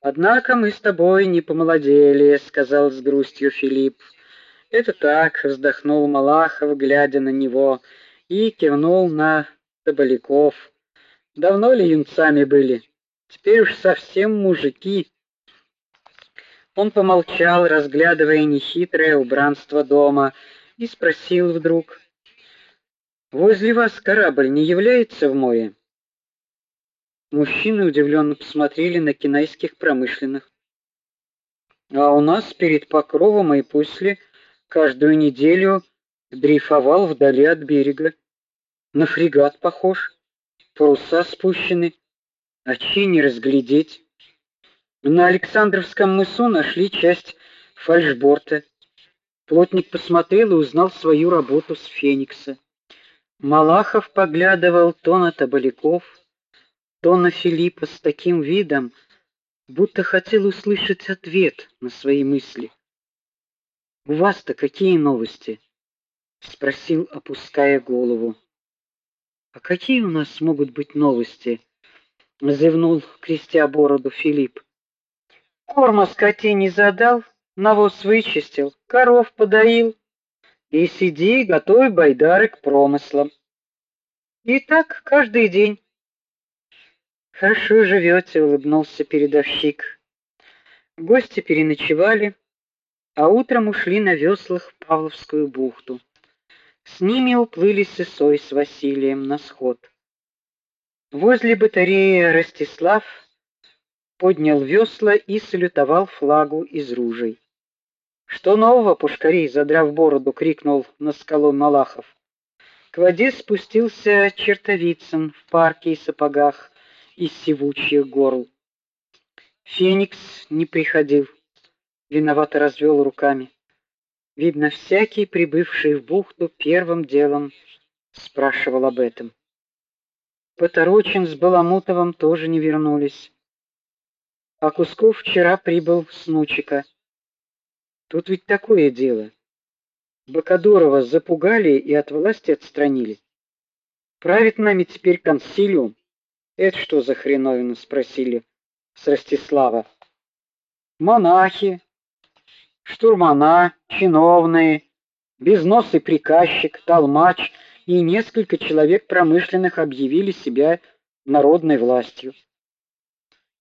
Однако мы с тобой не помолодели, сказал с грустью Филипп. Это так, вздохнул Малахов, глядя на него, и кивнул на Табаляков. Давно ли юнцами были? Теперь уж совсем мужики. Он помолчал, разглядывая нехитрое убранство дома, и спросил вдруг: "Возле вас корабль не является в море?" Мужчины удивленно посмотрели на кинайских промышленных. А у нас перед покровом и после каждую неделю дрейфовал вдали от берега. На фрегат похож. Паруса спущены, очи не разглядеть. На Александровском мысу нашли часть фальшборта. Плотник посмотрел и узнал свою работу с Феникса. Малахов поглядывал то на Табаляков, то на Филиппа с таким видом, будто хотел услышать ответ на свои мысли. У вас-то какие новости? спросил, опуская голову. А какие у нас могут быть новости? зевнул, крестя бороду Филипп. Корма скотине задал, навоз вычистил, коров подоил. И сиди, готовь байдары к промыслам. И так каждый день. Хорошо живете, улыбнулся передовщик. Гости переночевали, а утром ушли на веслах в Павловскую бухту. С ними уплыли Сысой с Василием на сход. Возле батареи Ростислав поднял весла и салютовал флагу из ружей. Что нового, пушкарей, задрав бороду, крикнул на скалу Малахов. К воде спустился Чертовицын в парке и сапогах из сивучьих горл. Феникс не приходил. Виновато развел руками. Видно, всякий прибывший в бухту первым делом спрашивал об этом. Поторочин с Баламутовым тоже не вернулись. А Кусков вчера прибыл с Нучика. Тут ведь такое дело. Бакадорова запугали и от власти отстранили. Правит нами теперь консилиум. Это что за хреновина, спросили с Ростислава. Монахи, штурмана, чиновные, безносый приказчик, толмач и несколько человек промышленных объявили себя народной властью.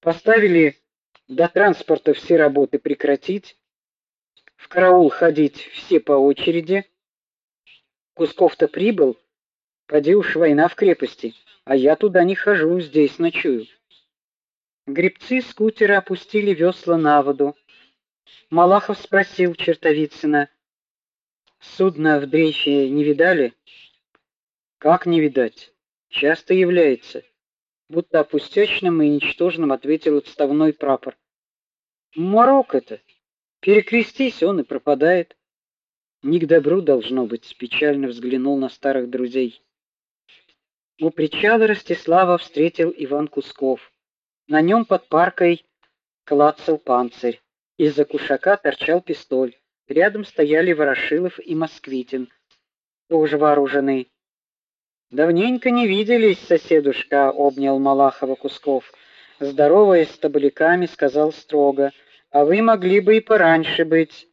Поставили до транспорта все работы прекратить, в караул ходить все по очереди. Кусков-то прибыл, поди уж война в крепости, а я туда не хожу, здесь ночую. Гребцы скутера опустили весла на воду. Малахов спросил Чертовицына: "Судно в дрейфе не видали?" "Как не видать? Часто является", будто пустячным и ничтожным ответил отставной прапор. "Морок это. Перекрестись, он и пропадает". Не к добру должно быть, печально взглянул на старых друзей. У причала Ростислава встретил Иван Кусков. На нем под паркой клацал панцирь. Из-за кушака торчал пистоль. Рядом стояли Ворошилов и Москвитин, тоже вооружены. Давненько не виделись, соседушка, обнял Малахова Кусков. Здороваясь с табуляками, сказал строго: "А вы могли бы и пораньше быть.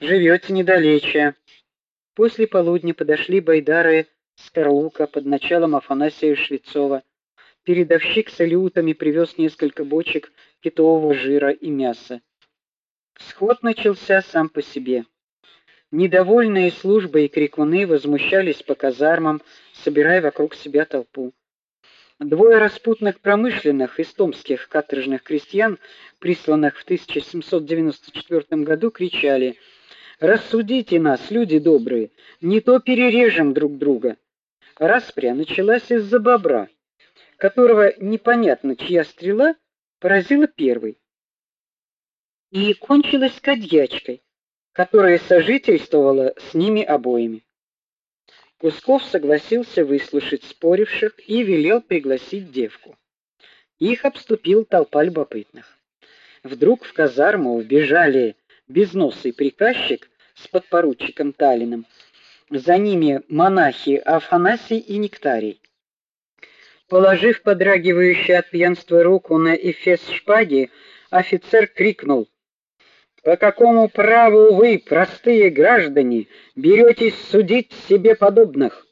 Живете недалече". После полудня подошли байдары Скорлука под началом Афанасия Швецова. Передовщик с алютами привез несколько бочек китового жира и мяса. Сход начался сам по себе. Недовольные службой и крикуны возмущались по казармам, собирая вокруг себя толпу. Двое распутных промышленных из томских каторжных крестьян, присланных в 1794 году, кричали: "Рассудите нас, люди добрые, не то перережем друг друга". Распря началась из-за бобра, которого непонятно чья стрела поразила первой и кончилась кадьячкой, которая сожительствовала с ними обоими. Кусков согласился выслушать споривших и велел пригласить девку. Их обступил толпа любопытных. Вдруг в казарму вбежали безносый приказчик с подпоручиком Талиным, за ними монахи Афанасий и Нектарий. Положив подрагивающую от пьянства руку на эфес шпаги, офицер крикнул: "По какому праву вы, простые граждане, беретесь судить себе подобных?"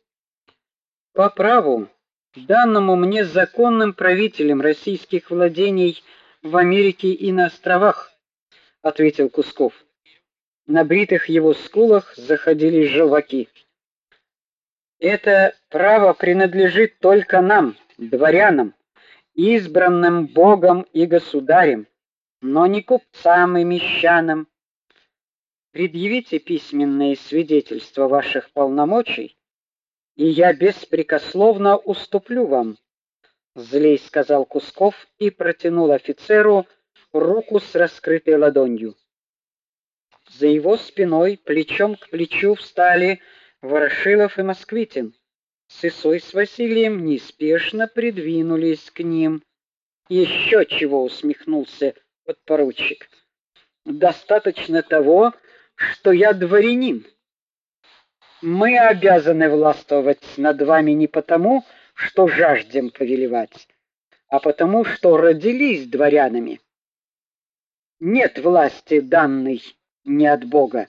"По праву, данному мне законным правителем российских владений в Америке и на островах", ответил Кусков. На бритых его скулах заходили желваки. Это право принадлежит только нам, дворянам, избранным Богом и государем, но не купцам и мещанам. Предъявите письменные свидетельства ваших полномочий, и я беспрекословно уступлю вам, злей сказал Кусков и протянул офицеру руку с раскрытой ладонью. За его спиной плечом к плечу встали Ворошилов и Москвитин. Сысой с Василием неспешно придвинулись к ним. Еще чего усмехнулся подпоручик. Достаточно того, что я дворянин. Мы обязаны властвовать над вами не потому, что жаждем повелевать, а потому, что родились дворянами. Нет власти данной не от Бога.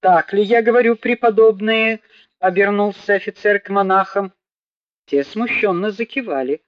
Так ли я говорю, преподобные? обернулся офицер к монахам. Те смущенно закивали.